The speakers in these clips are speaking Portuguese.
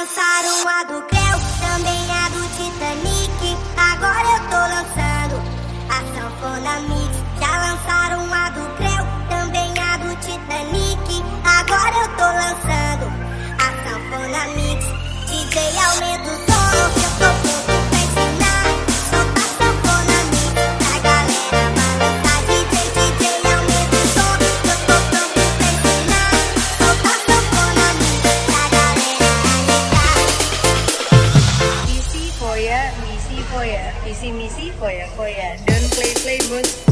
dançar uma do Missy, Koya Koya. Don't play, play, boss.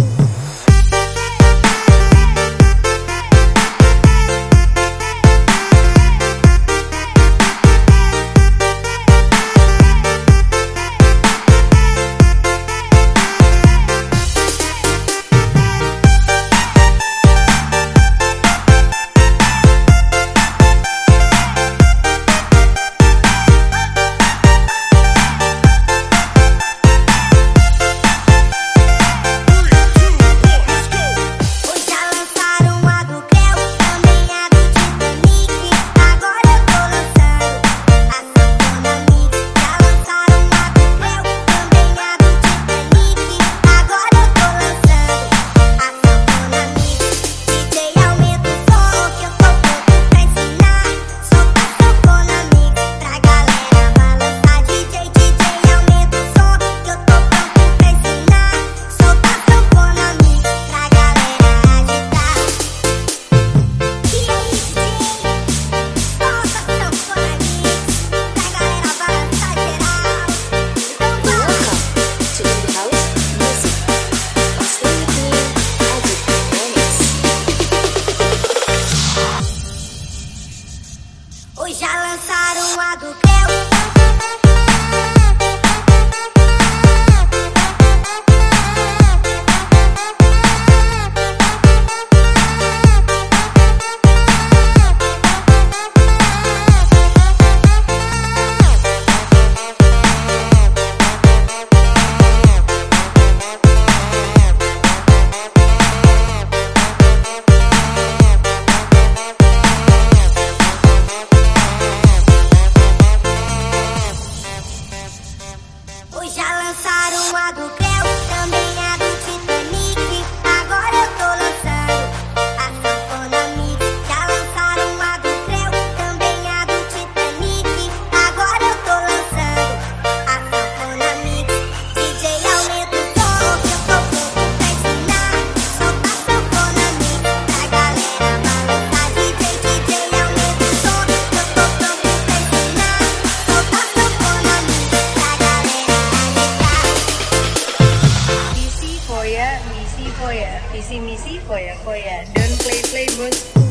Visi misi foya foya. Don't play play boss.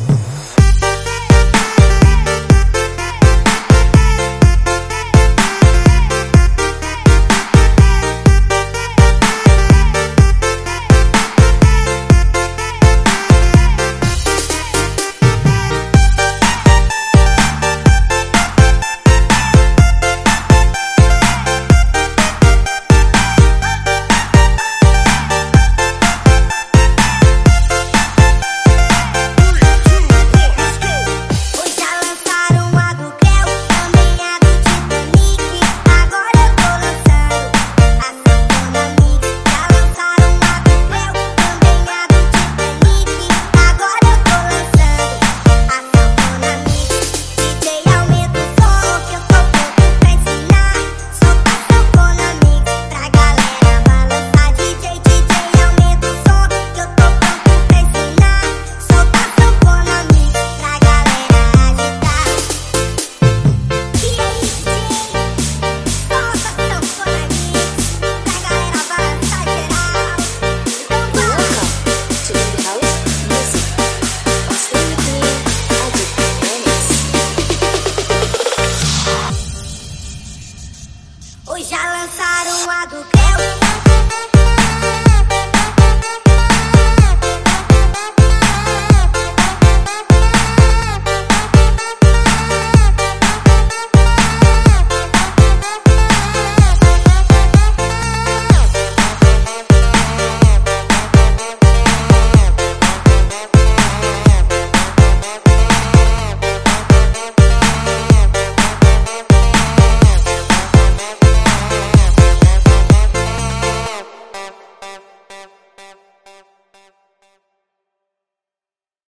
já lançaram a do Cleo.